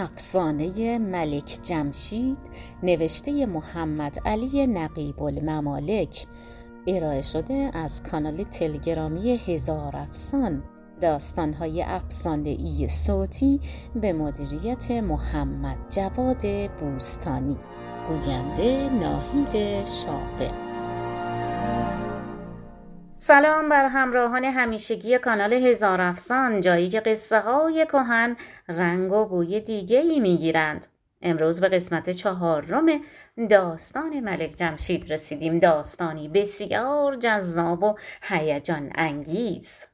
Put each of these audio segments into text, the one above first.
افسانه ملک جمشید نوشته محمد علی نقیب الممالک. ارائه شده از کانال تلگرامی هزار افسان. داستانهای افسانه ای صوتی به مدیریت محمد جواد بوستانی. گوینده ناهید شافع سلام بر همراهان همیشگی کانال هزار افسان. جایی که قصه های کهن رنگ و بوی دیگه ای می گیرند. امروز به قسمت چهارم داستان ملک جمشید رسیدیم. داستانی بسیار جذاب و هیجان انگیز.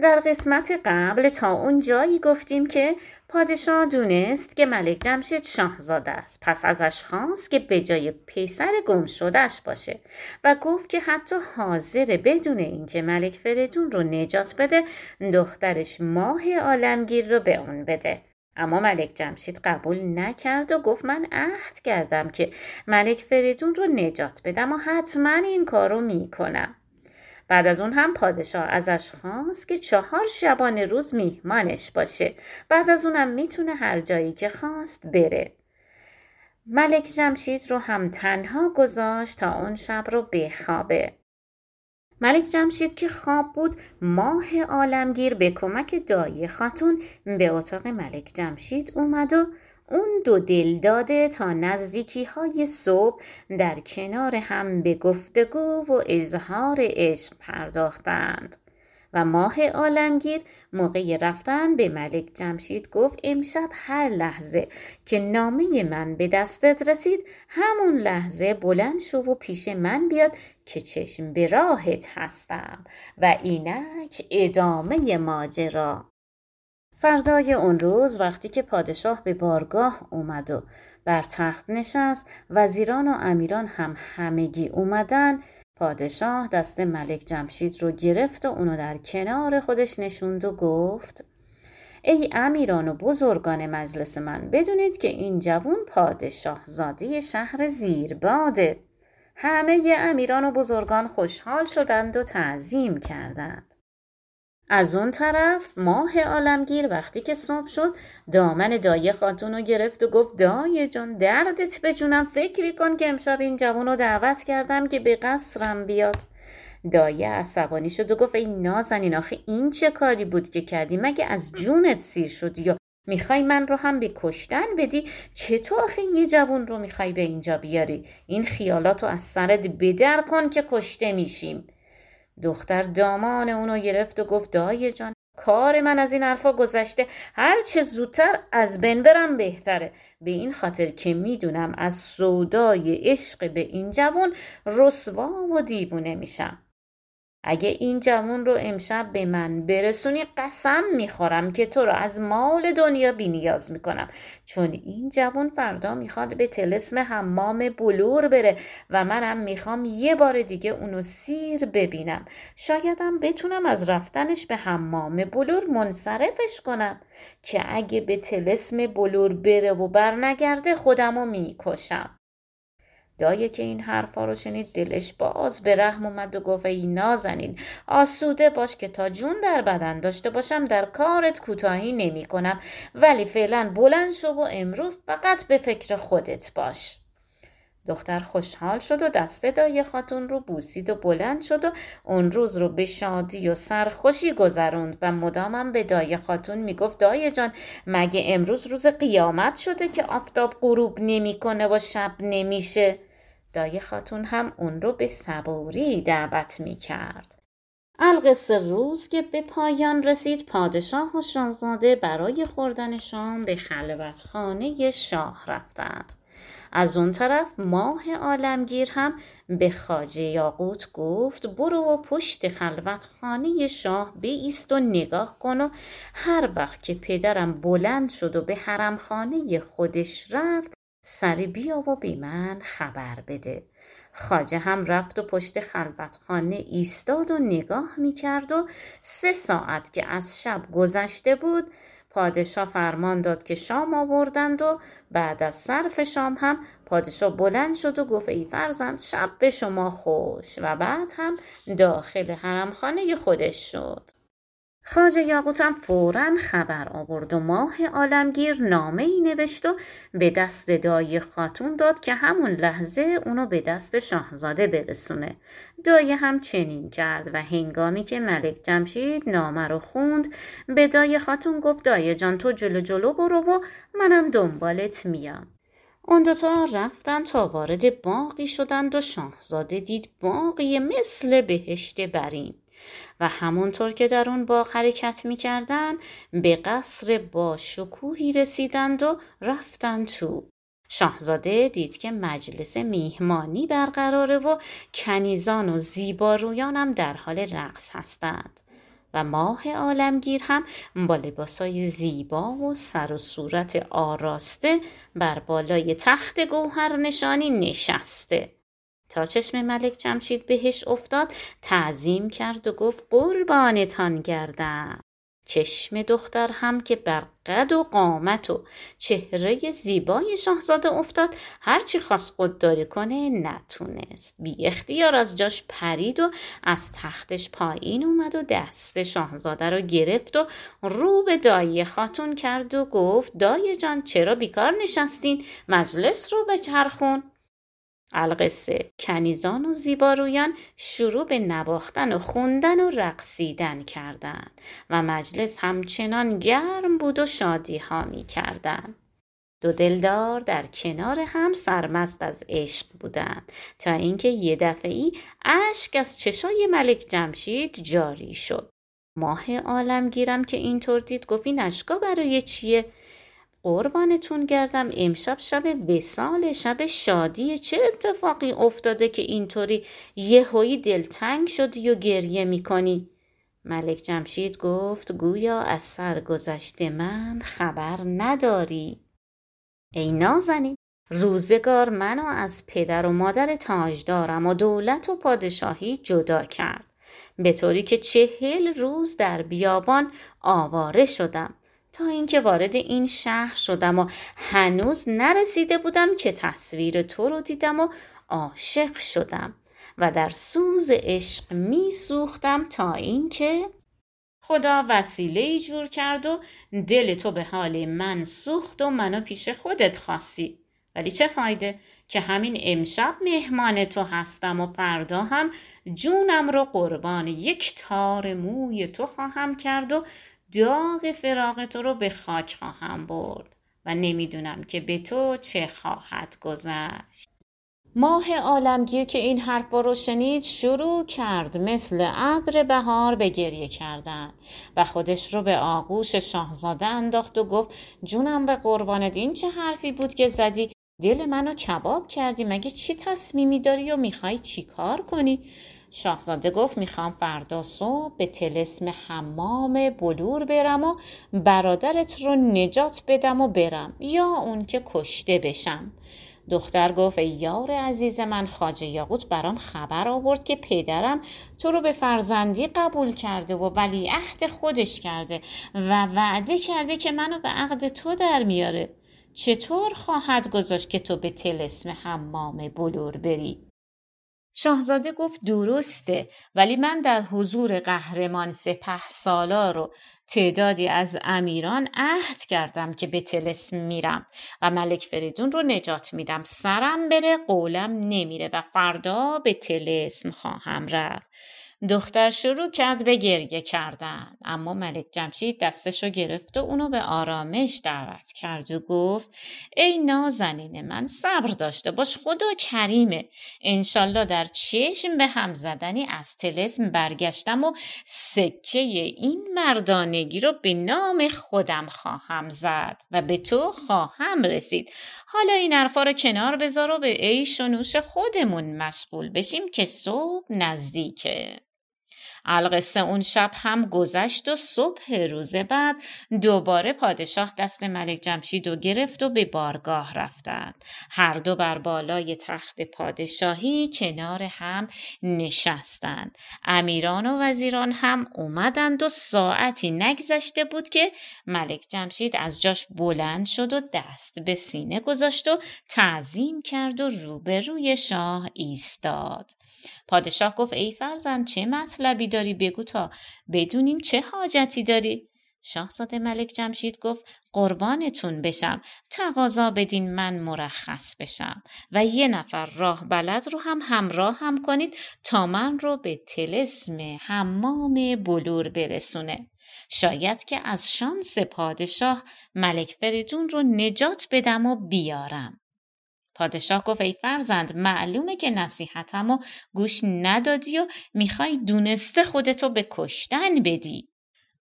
در قسمت قبل تا اون جایی گفتیم که پادشاه دونست که ملک جمشید شاهزاده است. پس ازش خواست که به جای پسر گم شدهش باشه و گفت که حتی حاضره بدون اینکه ملک فریدون رو نجات بده دخترش ماه عالمگیر رو به اون بده. اما ملک جمشید قبول نکرد و گفت من عهد کردم که ملک فریدون رو نجات بدم و حتما این کارو می‌کنم. بعد از اون هم پادشاه ازش خواست که چهار شبانه روز میهمانش باشه. بعد از اونم می‌تونه هر جایی که خواست بره. ملک جمشید رو هم تنها گذاشت تا اون شب رو بخوابه. ملک جمشید که خواب بود ماه عالمگیر به کمک دایی خاتون به اتاق ملک جمشید اومد و اون دو دل داده تا نزدیکی های صبح در کنار هم به گفتگو و اظهار عشق پرداختند. و ماه عالمگیر موقع رفتن به ملک جمشید گفت امشب هر لحظه که نامه من به دستت رسید همون لحظه بلند شو و پیش من بیاد که چشم به راهت هستم و اینک ادامه ماجرا. فردای اون روز وقتی که پادشاه به بارگاه اومد و بر تخت نشست وزیران و امیران هم همگی اومدن پادشاه دست ملک جمشید رو گرفت و اونو در کنار خودش نشوند و گفت ای امیران و بزرگان مجلس من بدونید که این جوون پادشاه زاده شهر زیرباده. همه امیران و بزرگان خوشحال شدند و تعظیم کردند. از اون طرف ماه عالمگیر وقتی که صبح شد دامن دایه خاتون رو گرفت و گفت دایه جان دردت بجونم فکری کن که امشب این جوان رو دعوت کردم که به قصرم بیاد. دایه عصبانی شد و گفت ای نازنین آخه این چه کاری بود که کردی؟ مگه از جونت سیر شدی یا می‌خوای من رو هم به کشتن بدی؟ چطور آخه یه جوون رو می‌خوای به اینجا بیاری؟ این خیالات رو از سرت بدر کن که کشته میشیم. دختر دامان اونو گرفت و گفت دایه جان کار من از این حرفا گذشته هر چه زودتر از بین برم بهتره. به این خاطر که می‌دونم از سودای عشق به این جوون رسوا و دیوونه میشم. اگه این جوون رو امشب به من برسونی قسم می‌خورم که تو رو از مال دنیا بینیاز می‌کنم. چون این جوون فردا می‌خواد به تلسم حمام بلور بره و منم می‌خوام یه بار دیگه اونو سیر ببینم. شایدم بتونم از رفتنش به حمام بلور منصرفش کنم که اگه به تلسم بلور بره و برنگرده خودمو می‌کشم. دایه که این حرفا رو شنید دلش باز به رحم اومد و گفت ای نازنین آسوده باش که تا جون در بدن داشته باشم در کارت کوتاهی نمی کنم. ولی فعلا بلند شو و امروز فقط به فکر خودت باش. دختر خوشحال شد و دست دایه خاتون رو بوسید و بلند شد و اون روز رو به شادی و سرخوشی گذروند و مدامم به دایه خاتون می‌گفت دایه جان مگه امروز روز قیامت شده که آفتاب غروب نمی‌کنه و شب نمیشه؟ دایه خاتون هم اون رو به صبوری دعوت می کرد. القصه روز که به پایان رسید پادشاه و شاهزاده برای خوردن شام به خلوتخانه شاه رفتند. از اون طرف ماه عالمگیر هم به خاجه یاقوت گفت برو و پشت خلوتخانه شاه بیست و نگاه کن و هر وقت که پدرم بلند شد و به حرمخانه خودش رفت سری بیا و بی من خبر بده. خاجه هم رفت و پشت خلوتخانه ایستاد و نگاه می‌کرد و سه ساعت که از شب گذشته بود پادشاه فرمان داد که شام آوردند و بعد از صرف شام هم پادشاه بلند شد و گفت ای فرزند شب به شما خوش و بعد هم داخل حرمخانه خودش شد. خاجه یاقوتم فورا خبر آورد و ماه عالمگیر نامه ای نوشت و به دست دایی خاتون داد که همون لحظه اونو به دست شاهزاده برسونه. دایه هم چنین کرد و هنگامی که ملک جمشید نامه رو خوند به دایه خاتون گفت دایه جان تو جلو جلو برو و منم دنبالت میام. اون دوتا رفتن تا وارد باقی شدند و شاهزاده دید باقی مثل بهشت برین و همونطور که در اون باغ حرکت می‌کردن به قصر با شکوهی رسیدند و رفتن تو. شاهزاده دید که مجلس میهمانی برقراره و کنیزان و زیبارویانم در حال رقص هستند. و ماه عالمگیر هم با لباسای زیبا و سر و صورت آراسته بر بالای تخت گوهر نشانی نشسته. تا چشم ملک جمشید بهش افتاد تعظیم کرد و گفت قربانتان گردم. چشم دختر هم که بر قد و قامت و چهره زیبای شاهزاده افتاد هرچی خواست خودداری کنه نتونست. بی اختیار از جاش پرید و از تختش پایین اومد و دست شاهزاده رو گرفت و رو به دایی خاتون کرد و گفت دایی جان چرا بیکار نشستین؟ مجلس رو به چرخون القصه کنیزان و زیبارویان شروع به نواختن و خوندن و رقصیدن کردند و مجلس همچنان گرم بود و شادی ها می کردن. دو دلدار در کنار هم سرمست از عشق بودند تا اینکه یه دفعی اشک از چشای ملک جمشید جاری شد ماه عالمگیرم که اینطور دید گفت این اشکا برای چیه قربانتون گردم. امشب شب وسال شب شادی. چه اتفاقی افتاده که اینطوری یهویی دلتنگ شدی و گریه می‌کنی؟ ملک جمشید گفت گویا از سرگذشت من خبر نداری. ای نازنین روزگار منو از پدر و مادر تاجدارم و دولت و پادشاهی جدا کرد. به طوری که چهل روز در بیابان آواره شدم. تا اینکه وارد این شهر شدم و هنوز نرسیده بودم که تصویر تو رو دیدم و عاشق شدم و در سوز عشق می سوختم تا اینکه خدا وسیله ای جور کرد و دل تو به حال من سوخت و منو پیش خودت خاصی. ولی چه فایده که همین امشب مهمان تو هستم و فردا هم جونم رو قربان یک تار موی تو خواهم کرد و داغ فراغ تو رو به خاک خواهم برد و نمی‌دونم که به تو چه خواهد گذشت. ماه عالمگیر که این حرف رو شنید شروع کرد. مثل ابر بهار به گریه کردن و خودش رو به آغوش شاهزاده انداخت و گفت جونم به قربانت این چه حرفی بود که زدی؟ دل منو کباب کردی مگه چی تصمیمی داری و می‌خوای چی کار کنی؟ شاهزاده گفت می‌خوام فردا صبح به تلسم حمام بلور برم و برادرت رو نجات بدم و برم یا اون که کشته بشم دختر گفت یار عزیز من خاجه یاقوت برام خبر آورد که پدرم تو رو به فرزندی قبول کرده و ولی عهد خودش کرده و وعده کرده که منو به عقد تو در میاره چطور خواهد گذاشت که تو به تلسم حمام بلور بری؟ شاهزاده گفت درسته ولی من در حضور قهرمان سپه سالار و تعدادی از امیران عهد کردم که به تلسم میرم و ملک فریدون رو نجات میدم. سرم بره قولم نمیره و فردا به تلسم خواهم رفت. دختر شروع کرد به گریه کردن. اما ملک جمشید دستشو گرفت و اونو به آرامش دعوت کرد و گفت ای نازنین من صبر داشته باش خدا کریمه. انشالله در چشم به هم زدنی از تلسم برگشتم و سکه این مردانگی رو به نام خودم خواهم زد و به تو خواهم رسید. حالا این حرفا رو کنار بذار و به عیش و نوش خودمون مشغول بشیم که صبح نزدیکه. القصه اون شب هم گذشت و صبح روز بعد دوباره پادشاه دست ملک جمشید و گرفت و به بارگاه رفتند. هر دو بر بالای تخت پادشاهی کنار هم نشستند. امیران و وزیران هم اومدند و ساعتی نگذشته بود که ملک جمشید از جاش بلند شد و دست به سینه گذاشت و تعظیم کرد و روبروی شاه ایستاد. پادشاه گفت ای فرزند چه مطلبی داری بگو تا بدونیم چه حاجتی داری. شاهزاده ملک جمشید گفت قربانتون بشم. تقاضا بدین من مرخص بشم. و یه نفر راه بلد رو هم همراه هم کنید تا من رو به تلسم حمام بلور برسونه. شاید که از شانس پادشاه ملک فریدون رو نجات بدم و بیارم. پادشاه گفت ای فرزند معلومه که نصیحتم و گوش ندادی و می‌خوای دونسته خودتو به کشتن بدی.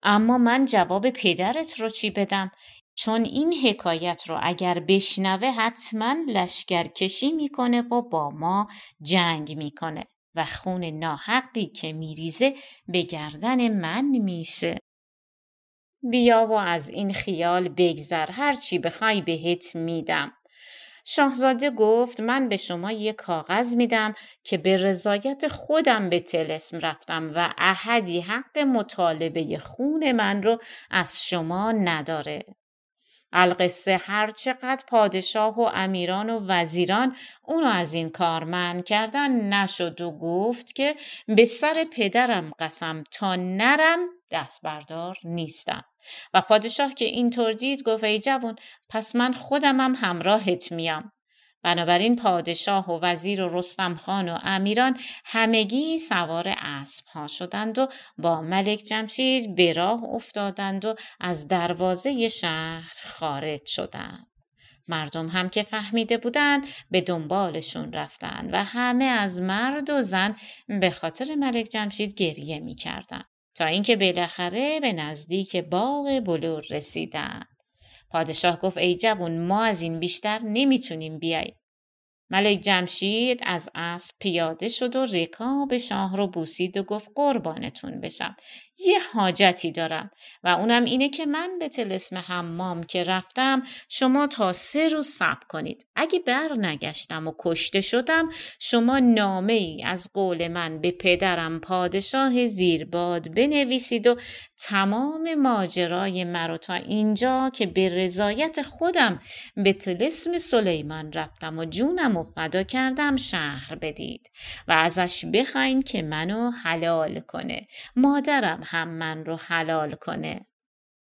اما من جواب پدرت رو چی بدم؟ چون این حکایت رو اگر بشنوه حتما لشکرکشی می‌کنه و با ما جنگ می‌کنه و خون ناحقی که میریزه به گردن من میشه. بیا و از این خیال بگذر هرچی بخوای بهت میدم. شاهزاده گفت من به شما یک کاغذ میدم که به رضایت خودم به تلسم رفتم و احدی حق مطالبه خون من رو از شما نداره. القصه هر چقدر پادشاه و امیران و وزیران اونو از این کار من کردن نشد و گفت که به سر پدرم قسم تا نرم دست بردار نیستم و پادشاه که اینطور دید گفت ای جوان پس من خودمم همراهت میام بنابراین پادشاه و وزیر و رستم خان و امیران همگی سوار اسب ها شدند و با ملک جمشید به راه افتادند و از دروازه شهر خارج شدند. مردم هم که فهمیده بودند به دنبالشون رفتند و همه از مرد و زن به خاطر ملک جمشید گریه می تا اینکه بالاخره به نزدیک باغ بلور رسیدند. پادشاه گفت ای جوون ما از این بیشتر نمی‌تونیم بیای. ملک جمشید از اسب پیاده شد و رکاب شاه رو بوسید و گفت قربانتون بشم یه حاجتی دارم. و اونم اینه که من به تلسم حمام که رفتم شما تا سه روز صبر کنید. اگه بر نگشتم و کشته شدم شما نامه ای از قول من به پدرم پادشاه زیرباد بنویسید و تمام ماجرای مرا تا اینجا که به رضایت خودم به تلسم سلیمان رفتم و جونم و فدا کردم شهر بدید. و ازش بخواین که منو حلال کنه. مادرم هم من رو حلال کنه.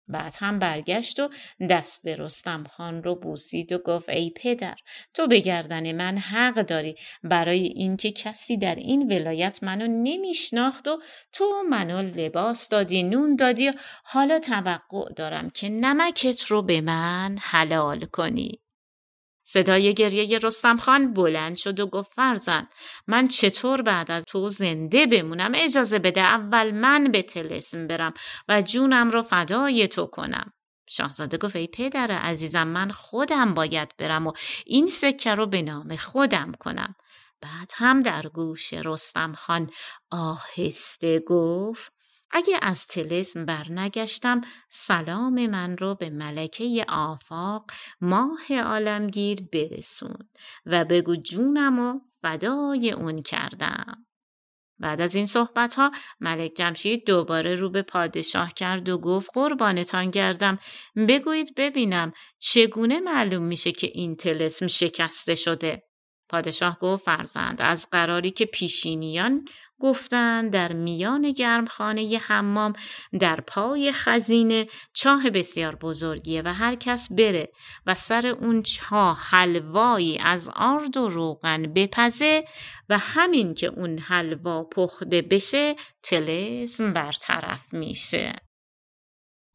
بعد هم برگشت و دست رستم خان رو بوسید و گفت ای پدر تو به گردن من حق داری. برای اینکه کسی در این ولایت منو نمیشناخت و تو منو لباس دادی نون دادی و حالا توقع دارم که نمکت رو به من حلال کنی. صدای گریه رستم خان بلند شد و گفت فرزن من چطور بعد از تو زنده بمونم؟ اجازه بده اول من به تلسم برم و جونم رو فدای تو کنم. شاهزاده گفت ای پدر عزیزم من خودم باید برم و این سکه رو به نام خودم کنم. بعد هم در گوش رستم خان آهسته گفت اگه از تلسم برنگشتم سلام من رو به ملکه آفاق ماه عالمگیر برسون و بگو جونم و فدای اون کردم. بعد از این صحبت ها ملک جمشید دوباره رو به پادشاه کرد و گفت قربانتان گردم بگویید ببینم چگونه معلوم میشه که این تلسم شکسته شده پادشاه گفت فرزند از قراری که پیشینیان گفتند در میان گرمخانه حمام در پای خزینه چاه بسیار بزرگیه و هر کس بره و سر اون چاه حلوایی از آرد و روغن بپزه و همین که اون حلوا پخته بشه تلسم برطرف میشه.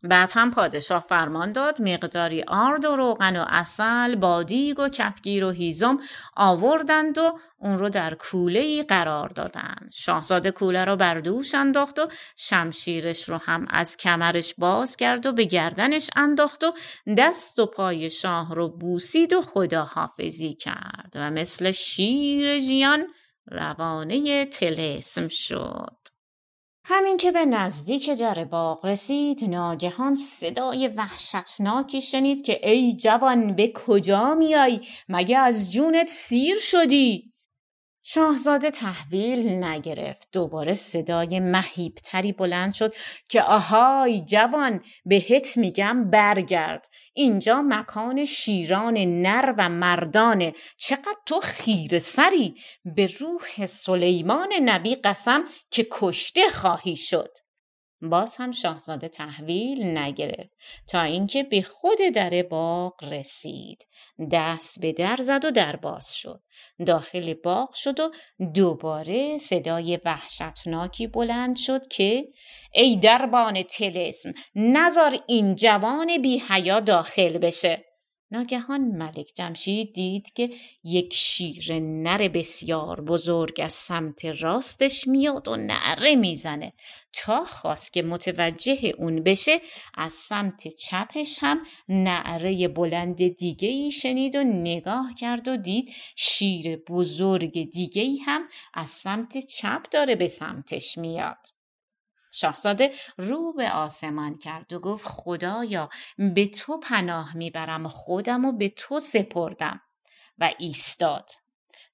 بعد هم پادشاه فرمان داد مقداری آرد و روغن و اصل با دیگ و کفگیر و هیزم آوردند و اون رو در کوله ای قرار دادند. شاهزاده کوله رو بر دوش انداخت و شمشیرش رو هم از کمرش باز کرد و به گردنش انداخت و دست و پای شاه رو بوسید و خداحافظی کرد و مثل شیر جیان روانه تلسم شد. همین که به نزدیک در باغ رسید ناگهان صدای وحشتناکی شنید که ای جوان به کجا میای؟ مگه از جونت سیر شدی؟ شاهزاده تحویل نگرفت. دوباره صدای مهیبتری بلند شد که آهای جوان بهت میگم برگرد. اینجا مکان شیران نر و مردانه. چقدر تو خیر سری؟ به روح سلیمان نبی قسم که کشته خواهی شد. باز هم شاهزاده تحویل نگرفت تا اینکه به خود در باغ رسید. دست به در زد و در باز شد. داخل باغ شد و دوباره صدای وحشتناکی بلند شد که ای دربان تلسم نزار این جوان بی حیا داخل بشه. ناگهان ملک جمشید دید که یک شیر نر بسیار بزرگ از سمت راستش میاد و نره می‌زنه. تا خواست که متوجه اون بشه از سمت چپش هم نعره بلند دیگه ای شنید و نگاه کرد و دید شیر بزرگ دیگه ای هم از سمت چپ داره به سمتش میاد. شاهزاده رو به آسمان کرد و گفت خدایا به تو پناه می‌برم خودم و به تو سپردم. و ایستاد.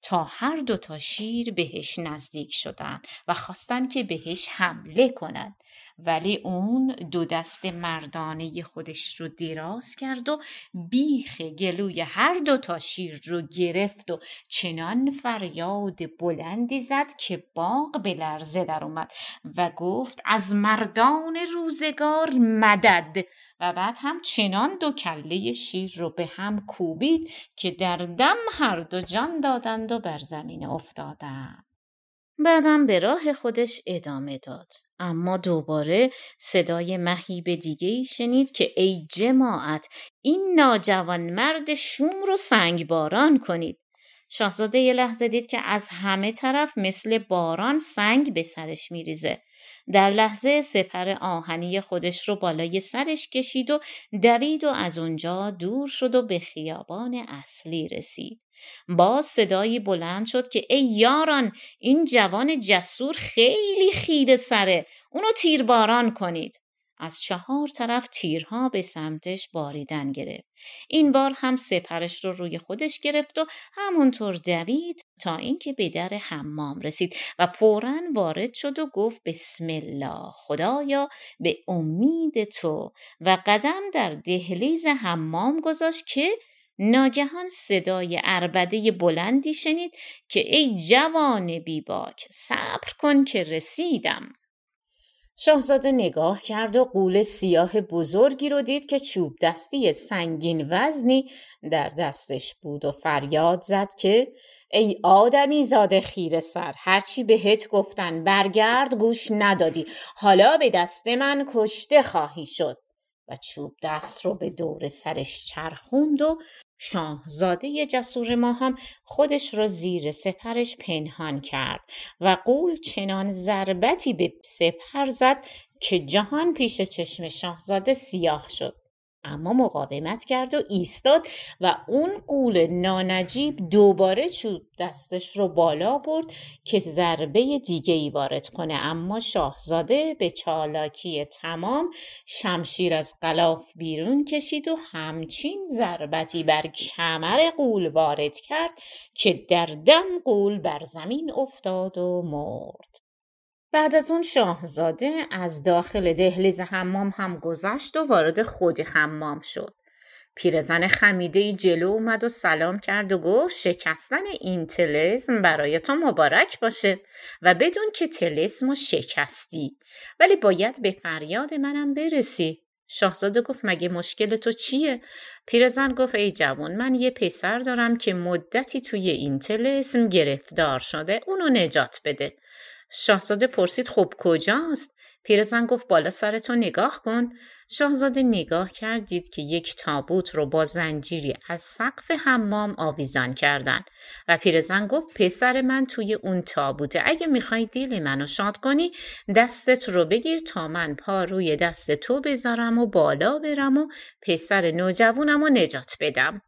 تا هر دو تا شیر بهش نزدیک شدن و خواستن که بهش حمله کنند. ولی اون دو دست مردانه خودش رو دراز کرد و بیخ گلوی هر دو تا شیر رو گرفت و چنان فریاد بلندی زد که باغ به لرزه در اومد و گفت از مردان روزگار مدد و بعد هم چنان دو کله شیر رو به هم کوبید که در دم هر دو جان دادند و بر زمین افتادند. بعدم به راه خودش ادامه داد. اما دوباره صدای مهیب دیگه ای شنید که ای جماعت این ناجوان مرد شوم رو سنگ باران کنید. شاهزاده یه لحظه دید که از همه طرف مثل باران سنگ به سرش میریزه. در لحظه سپر آهنی خودش رو بالای سرش کشید و دوید و از اونجا دور شد و به خیابان اصلی رسید. باز صدایی بلند شد که ای یاران این جوان جسور خیلی خیره سره اونو تیرباران کنید. از چهار طرف تیرها به سمتش باریدن گرفت. این بار هم سپرش رو روی خودش گرفت و همونطور دوید تا اینکه به در حمام رسید و فورا وارد شد و گفت بسم الله خدایا به امید تو و قدم در دهلیز حمام گذاشت که ناگهان صدای اربده بلندی شنید که ای جوان بیباک صبر کن که رسیدم شاهزاده نگاه کرد و قول سیاه بزرگی رو دید که چوب دستی سنگین وزنی در دستش بود و فریاد زد که ای آدمی زاده خیر سر هرچی بهت گفتن برگرد گوش ندادی حالا به دست من کشته خواهی شد. و چوب دست رو به دور سرش چرخوند و شاهزاده جسور ما هم خودش را زیر سپرش پنهان کرد و قول چنان ضربتی به سپر زد که جهان پیش چشم شاهزاده سیاه شد. اما مقاومت کرد و ایستاد و اون قول نانجیب دوباره چوب دستش رو بالا برد که ضربه دیگه ای وارد کنه. اما شاهزاده به چالاکی تمام شمشیر از قلاف بیرون کشید و همچین ضربتی بر کمر قول وارد کرد که در دم قول بر زمین افتاد و مرد. بعد از اون شاهزاده از داخل دهلیز حمام هم گذشت و وارد خود حمام شد. پیرزن خمیده جلو اومد و سلام کرد و گفت شکستن این تلسم برای تو مبارک باشه و بدون که تلسم رو شکستی ولی باید به فریاد منم برسی. شاهزاده گفت مگه مشکل تو چیه؟ پیرزن گفت ای جوان من یه پسر دارم که مدتی توی این تلسم گرفتار شده اونو نجات بده. شاهزاده پرسید خب کجاست؟ پیرزن گفت بالا سرتو نگاه کن. شاهزاده نگاه کرد دید که یک تابوت رو با زنجیری از سقف حمام آویزان کردن و پیرزن گفت پسر من توی اون تابوته اگه می‌خوای دل منو شاد کنی دستت رو بگیر تا من پا روی دست تو بذارم و بالا برم و پسر نوجوونم و نجات بدم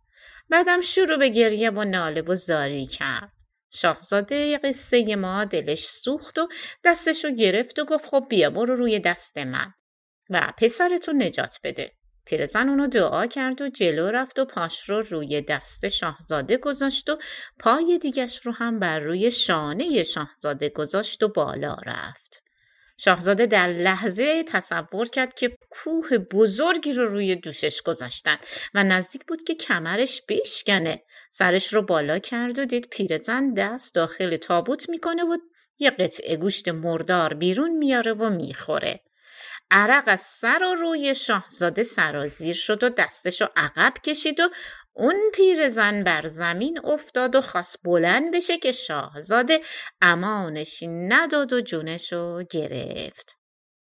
بعدم شروع به گریه و ناله و زاری کرد شاهزاده قصه ما دلش سوخت و دستشو گرفت و گفت خب بیا برو روی دست من و پسرتو نجات بده. پیرزن اونو دعا کرد و جلو رفت و پاش رو روی دست شاهزاده گذاشت و پای دیگش رو هم بر روی شانه شاهزاده گذاشت و بالا رفت. شاهزاده در لحظه تصور کرد که کوه بزرگی رو روی دوشش گذاشتن و نزدیک بود که کمرش بشکنه. سرش رو بالا کرد و دید پیرزن دست داخل تابوت می‌کنه و یه قطعه گوشت مردار بیرون میاره و می‌خوره. عرق از سر و روی شاهزاده سرازیر شد و دستشو عقب کشید و اون پیرزن بر زمین افتاد و خواست بلند بشه که شاهزاده امانشی نداد و جونشو گرفت.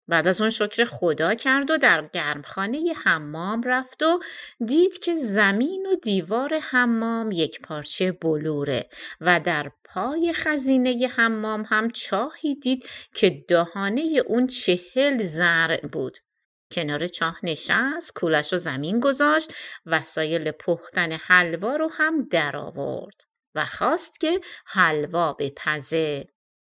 بعد از اون شکر خدا کرد و در گرمخانه حمام رفت و دید که زمین و دیوار حمام یک پارچه بلوره و در پای خزینه حمام هم چاهی دید که دهانه اون چهل زرع بود. کنار چاه نشست کولش رو زمین گذاشت وسایل پختن حلوا رو هم درآورد و خواست که حلوا بپزه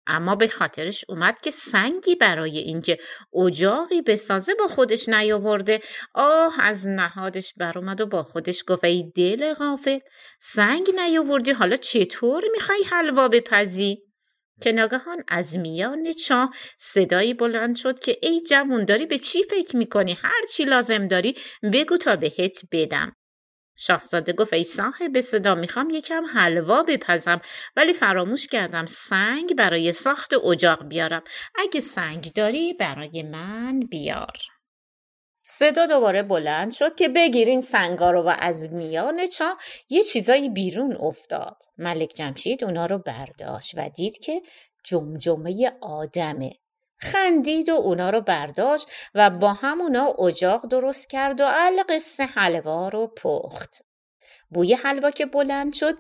اما به خاطرش اومد که سنگی برای اینکه اجاقی بسازه با خودش نیاورده. آه از نهادش برآمد و با خودش گفت ای دل غافل سنگ نیاوردی حالا چطور می‌خوای حلوا بپزی؟ که ناگهان از میان چاه صدایی بلند شد که ای جوون داری به چی فکر می‌کنی؟ هر چی لازم داری بگو تا بهت بدم. شاهزاده گفت ای صاحب صدا می‌خوام یکم حلوا بپزم ولی فراموش کردم سنگ برای ساخت اجاق بیارم اگه سنگ داری برای من بیار صدا دوباره بلند شد که بگیرین سنگا رو و از میان چا یه چیزایی بیرون افتاد. ملک جمشید اونا رو برداشت و دید که جمجمه آدمه. خندید و اونا رو برداشت و با هم اونا اجاق درست کرد و القصه حلوا رو پخت. بوی حلوا که بلند شد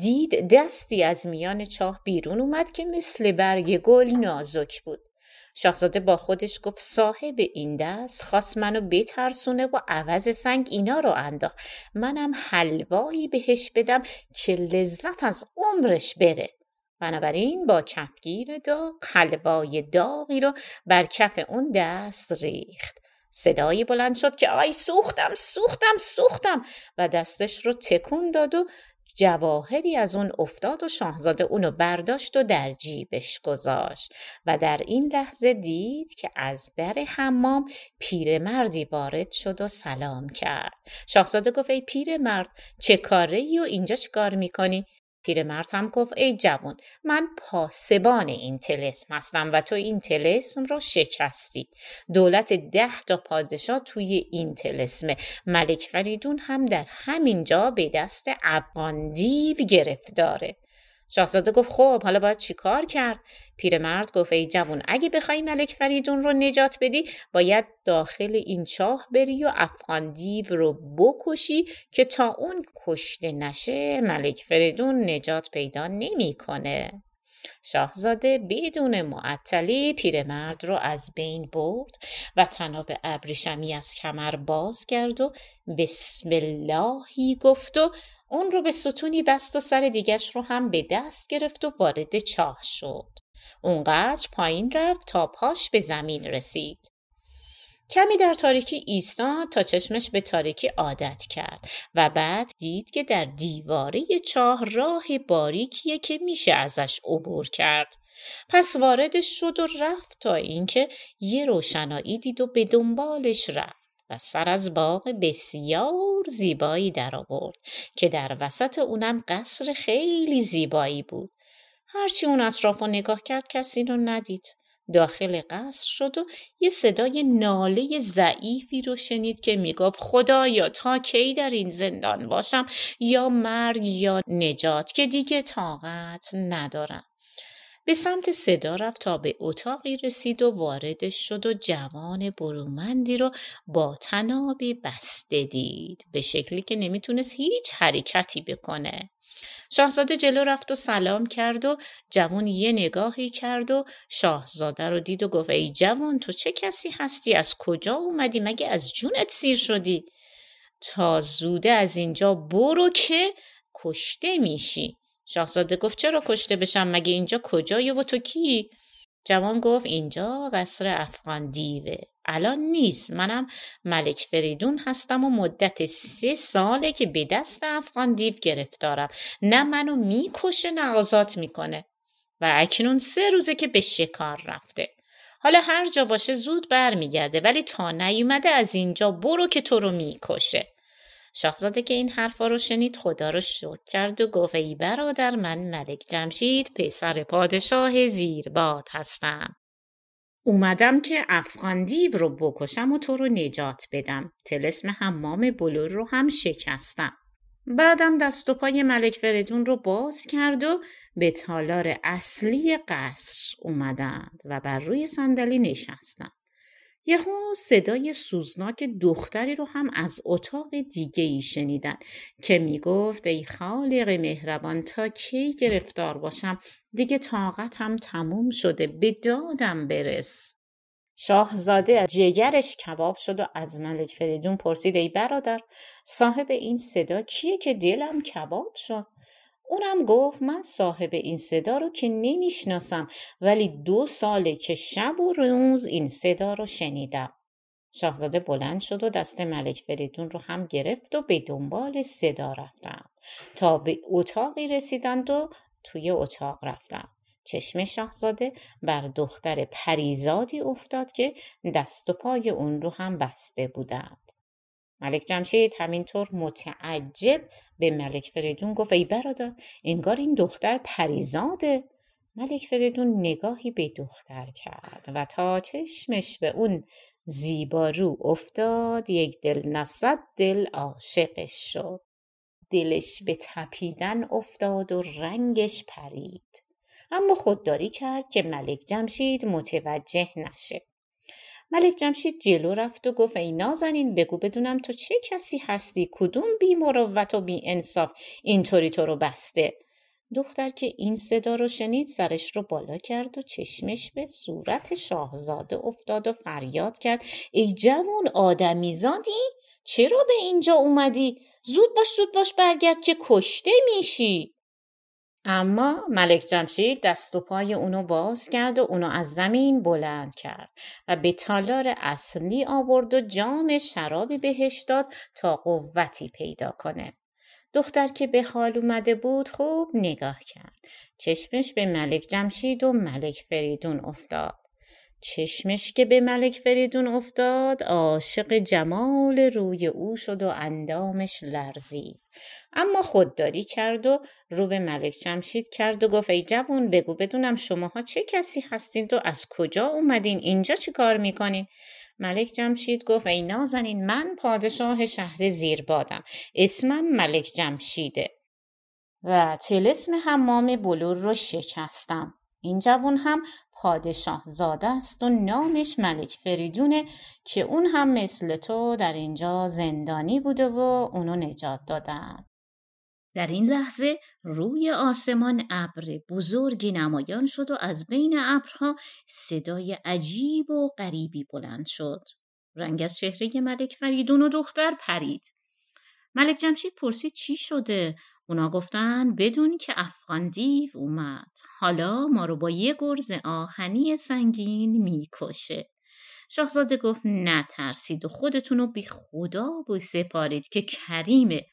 دید دستی از میان چاه بیرون اومد که مثل برگ گل نازک بود. شاهزاده با خودش گفت صاحب این دست خواست منو بترسونه و عوض سنگ اینا رو انداخت منم حلوایی بهش بدم که لذت از عمرش بره بنابراین با کفگیر داغ حلوای داغی رو بر کف اون دست ریخت. صدایی بلند شد که آی سوختم سوختم سوختم و دستش رو تکون داد و جواهری از اون افتاد و شاهزاده اونو برداشت و در جیبش گذاشت و در این لحظه دید که از در حمام پیرمردی وارد شد و سلام کرد. شاهزاده گفت ای پیرمرد چه کاره ای و اینجا چه کار می‌کنی؟ پیرمرد هم گفت ای جوان من پاسبان این تلسم هستم و تو این تلسم را شکستی. دولت ده تا پادشاه توی این تلسمه. ملک فریدون هم در همین جا به دست افغان دیو گرفتاره. شاهزاده گفت خب حالا باید چیکار کرد؟ پیرمرد گفت ای جوون اگه بخوای ملک فریدون رو نجات بدی باید داخل این چاه بری و افغان دیو رو بکشی که تا اون کشته نشه ملک فریدون نجات پیدا نمی‌کنه. شاهزاده بدون معطلی پیرمرد رو از بین برد و تناب ابریشمی از کمر باز کرد و بسم اللهی گفت و اون رو به ستونی بست و سر دیگش رو هم به دست گرفت و وارد چاه شد. اونقدر پایین رفت تا پاش به زمین رسید. کمی در تاریکی ایستاد تا چشمش به تاریکی عادت کرد و بعد دید که در دیواره چاه راه باریکیه که میشه ازش عبور کرد. پس واردش شد و رفت تا اینکه یه روشنایی دید و به دنبالش رفت. و سر از باغ بسیار زیبایی در آورد که در وسط اونم قصر خیلی زیبایی بود. هرچی اون اطراف رو نگاه کرد کسی رو ندید. داخل قصر شد و یه صدای ناله ضعیفی رو شنید که می‌گفت خدایا تا کی در این زندان باشم یا مرگ یا نجات که دیگه طاقت ندارم. به سمت صدا رفت تا به اتاقی رسید و واردش شد و جوان برومندی رو با تنابی بسته دید به شکلی که نمی‌تونست هیچ حرکتی بکنه. شاهزاده جلو رفت و سلام کرد و جوان یه نگاهی کرد و شاهزاده رو دید و گفت ای جوان تو چه کسی هستی؟ از کجا اومدی؟ مگه از جونت سیر شدی؟ تا زوده از اینجا برو که کشته میشی. شاهزاده گفت چرا کشته بشم؟ مگه اینجا کجایی و تو کی؟ جوان گفت اینجا قصر افغان دیوه. الان نیست. منم ملک فریدون هستم و مدت سه ساله که به دست افغان دیو گرفتارم. نه منو می‌کشه نه آزاد می‌کنه. و اکنون سه روزه که به شکار رفته. حالا هر جا باشه زود برمیگرده ولی تا نیومده از اینجا برو که تو رو می‌کشه. شاهزاده که این حرفا رو شنید خدا رو شکر کرد و گفت ای برادر من ملک جمشید پسر پادشاه زیرباد هستم. اومدم که افغان دیو رو بکشم و تو رو نجات بدم. تلسم حمام بلور رو هم شکستم. بعدم دست و پای ملک فریدون رو باز کرد و به تالار اصلی قصر اومدند و بر روی صندلی نشستند یهو صدای سوزناک دختری رو هم از اتاق دیگه ای شنیدن که می‌گفت ای خالق مهربان تا کی گرفتار باشم؟ دیگه طاقتم تموم شده به دادم برس. شاهزاده جگرش کباب شد و از ملک فریدون پرسید ای برادر صاحب این صدا کیه که دلم کباب شد؟ اونم گفت من صاحب این صدا رو که نمی‌شناسم ولی دو ساله که شب و روز این صدا رو شنیدم. شاهزاده بلند شد و دست ملک فریدون رو هم گرفت و به دنبال صدا رفتن تا به اتاقی رسیدند و توی اتاق رفتن. چشم شاهزاده بر دختر پریزادی افتاد که دست و پای اون رو هم بسته بودند. ملک جمشید همینطور متعجب به ملک فریدون گفت ای برادر انگار این دختر پریزاده. ملک فریدون نگاهی به دختر کرد و تا چشمش به اون زیبارو افتاد یک دل نصد دل عاشقش شد. دلش به تپیدن افتاد و رنگش پرید. اما خودداری کرد که ملک جمشید متوجه نشه. ملک جمشید جلو رفت و گفت ای نازنین بگو بدونم تو چه کسی هستی کدوم بی مروت و بی انصاف اینطوری تو رو بسته دختر که این صدا رو شنید سرش رو بالا کرد و چشمش به صورت شاهزاده افتاد و فریاد کرد ای جوون آدمی زادی؟ چرا به اینجا اومدی؟ زود باش زود باش برگرد که کشته میشی اما ملک جمشید دست و پای اونو باز کرد و اونو از زمین بلند کرد و به تالار اصلی آورد و جام شرابی بهش داد تا قوتی پیدا کنه. دختر که به حال اومده بود خوب نگاه کرد. چشمش به ملک جمشید و ملک فریدون افتاد. چشمش که به ملک فریدون افتاد عاشق جمال روی او شد و اندامش لرزید. اما خودداری کرد و رو به ملک جمشید کرد و گفت ای جوون بگو بدونم شماها چه کسی هستید و از کجا اومدین؟ اینجا چی کار می‌کنین؟ ملک جمشید گفت ای نازنین من پادشاه شهر زیربادم. اسمم ملک جمشیده. و تلسم حمام بلور رو شکستم. این جوون هم پادشاه زاده است و نامش ملک فریدونه که اون هم مثل تو در اینجا زندانی بوده و اونو نجات دادن. در این لحظه روی آسمان ابر بزرگی نمایان شد و از بین ابرها صدای عجیب و غریبی بلند شد. رنگ از چهره ملک فریدون و دختر پرید. ملک جمشید پرسید چی شده؟ اونا گفتن بدون که افغان دیو اومد. حالا ما رو با یه گرز آهنی سنگین می‌کشه. شاهزاده گفت نترسید و خودتون رو بی خدا سپارید که کریمه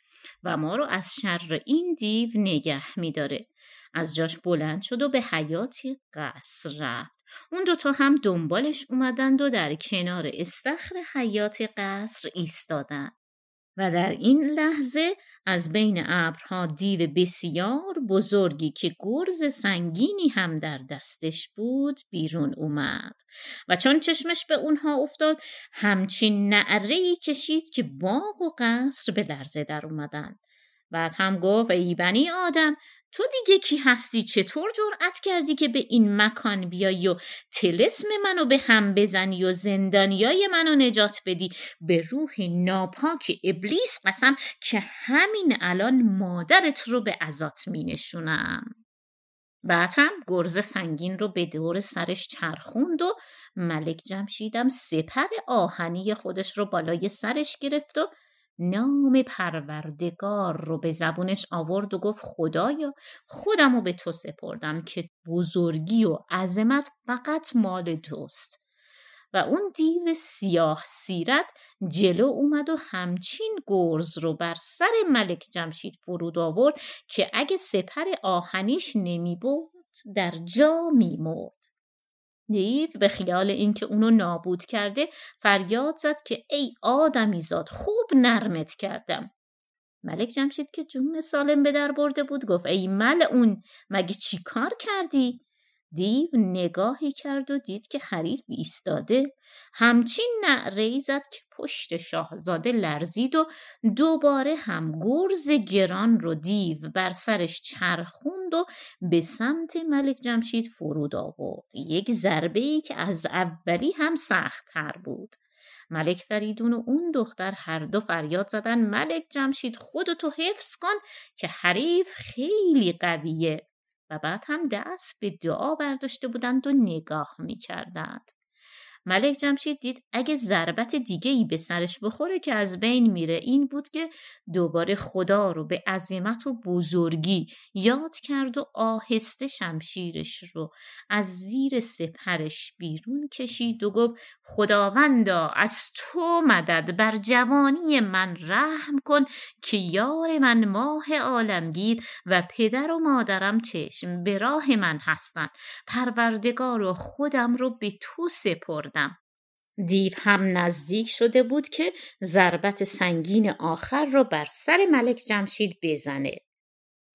و ما رو از شر این دیو نگه میداره. از جاش بلند شد و به حیات قصر رفت. اون دوتا هم دنبالش اومدند و در کنار استخر حیات قصر ایستادند و در این لحظه از بین ابرها دیو بسیار بزرگی که گرز سنگینی هم در دستش بود بیرون اومد و چون چشمش به اونها افتاد همچین نعره کشید که باغ و قصر به لرزه در اومدن بعد هم گفت ای بنی آدم تو دیگه کی هستی؟ چطور جرأت کردی که به این مکان بیایی و تلسم منو به هم بزنی و زندانیای منو نجات بدی؟ به روح ناپاک ابلیس قسم که همین الان مادرت رو به عذات می نشونم بعد هم گرز سنگین رو به دور سرش چرخوند و ملک جمشیدم سپر آهنی خودش رو بالای سرش گرفت و نام پروردگار رو به زبونش آورد و گفت خدایا خودم رو به تو سپردم که بزرگی و عظمت فقط مال توست و اون دیو سیاه سیرت جلو اومد و همچین گرز رو بر سر ملک جمشید فرود آورد که اگه سپر آهنیش نمی بود در جا می مرد. دیو به خیال اینکه اونو نابود کرده فریاد زد که ای آدمی زاد خوب نرمت کردم ملک جمشید که جون سالم به در برده بود گفت ای مل اون مگه چی کار کردی؟ دیو نگاهی کرد و دید که حریف ایستاده. همچین نعره زد که پشت شاهزاده لرزید و دوباره هم گرز گران رو دیو بر سرش چرخوند و به سمت ملک جمشید فرود آورد. یک ضربه ای که از اولی هم سخت تر بود. ملک فریدون و اون دختر هر دو فریاد زدن. ملک جمشید خودتو حفظ کن که حریف خیلی قویه. و بعد هم دست به دعا برداشته بودند و نگاه می‌کردند. ملک جمشید دید اگه ضربت دیگه ای به سرش بخوره که از بین میره این بود که دوباره خدا رو به عظمت و بزرگی یاد کرد و آهسته شمشیرش رو از زیر سپرش بیرون کشید و گفت خداوندا از تو مدد بر جوانی من رحم کن که یار من ماه عالمگیر و پدر و مادرم چشم به راه من هستند. پروردگار و خودم رو به تو سپرد دیو هم نزدیک شده بود که ضربت سنگین آخر را بر سر ملک جمشید بزنه.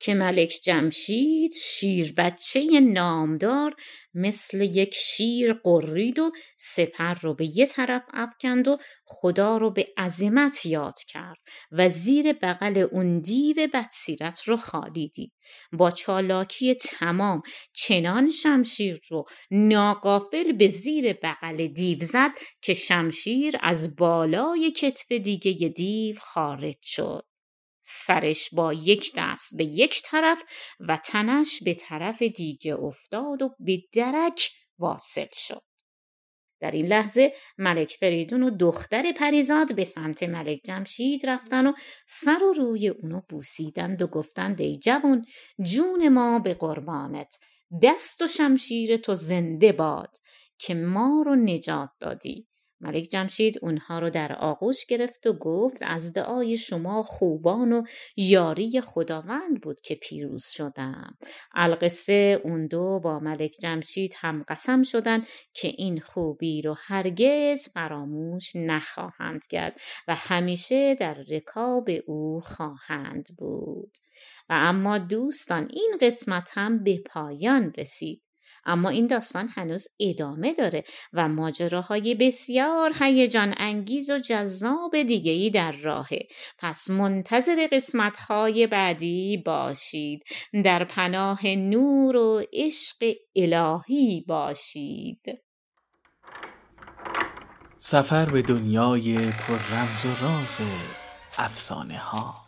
که ملک جمشید شیر بچه نامدار مثل یک شیر قرید و سپر رو به یه طرف افکند و خدا رو به عظمت یاد کرد و زیر بغل اون دیو بدسیرت رو خالی دید. با چالاکی تمام چنان شمشیر رو ناقافل به زیر بغل دیو زد که شمشیر از بالای کتف دیگه دیو خارج شد. سرش با یک دست به یک طرف و تنش به طرف دیگه افتاد و به درک واصل شد. در این لحظه ملک فریدون و دختر پریزاد به سمت ملک جمشید رفتن و سر و روی اونو بوسیدند و گفتند ای جوون جون ما به قربانت دست و شمشیر تو زنده باد که ما رو نجات دادی ملک جمشید اونها رو در آغوش گرفت و گفت از دعای شما خوبان و یاری خداوند بود که پیروز شدم. القصه اون دو با ملک جمشید هم قسم شدن که این خوبی رو هرگز فراموش نخواهند کرد و همیشه در رکاب او خواهند بود. و اما دوستان این قسمت هم به پایان رسید. اما این داستان هنوز ادامه داره و ماجراهای بسیار هیجان انگیز و جذاب دیگهی در راهه. پس منتظر قسمت های بعدی باشید. در پناه نور و عشق الهی باشید. سفر به دنیای پر رمز و راز افسانه ها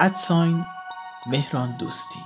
ادساین مهران دوستی.